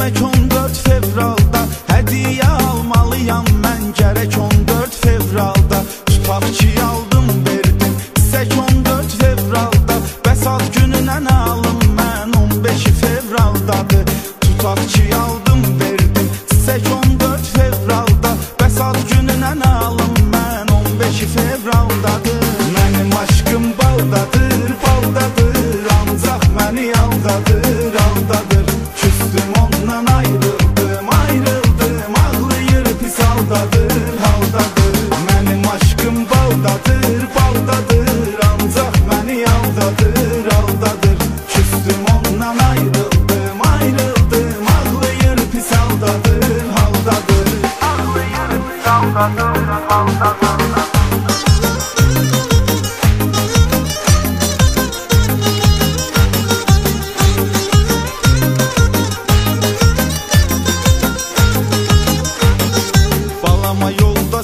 demək 14 fevralda Hədiyə almalıyam mən gərək 14 fevralda. Tutaq ki aldım verdim Çiçək 14 fevralda. Bəs ad gününə nə alım mən 15 fevraldadır. Tutaq ki aldım verdim Çiçək 14 fevralda. Bəs ad gününə nə alım mən 15 fevraldadır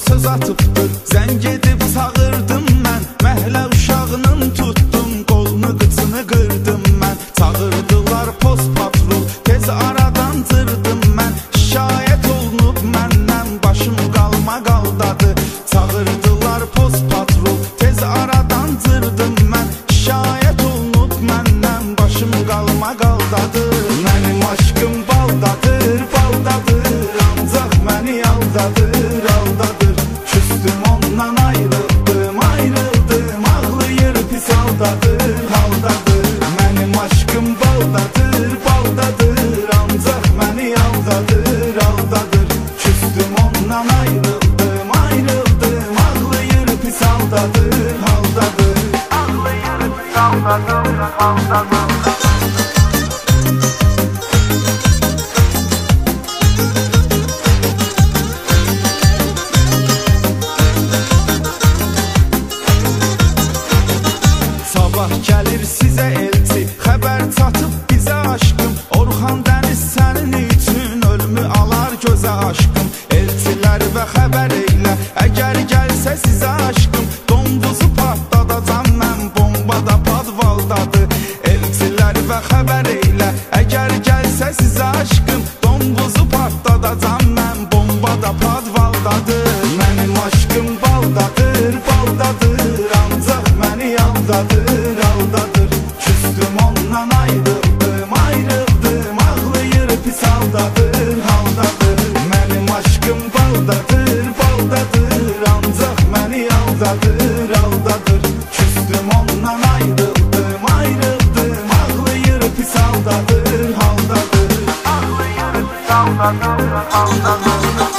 söz atıbdır Zəng edib çağırdım mən Məhlə uşağının tutdum Qolunu qıçını qırdım mən Çağırdılar post patrol Tez aradan cırdım aldadır, aldadır. Küstüm ondan ayrıldım, ayrıldım. Ağlayır pis haldadır, haldadır Mənim aşkım baldadır, baldadır. Məni aldadır, aldadır. Küstüm ondan ayrıldım, ayrıldım. Ağlayır pis haldadır, haldadır baldadır Ancaq məni aldadır, aldadır. Küstüm ondan ayrıldım, ayrıldım. Ağlayır pis haldadır, haldadır Ağlayır pis haldadır, haldadır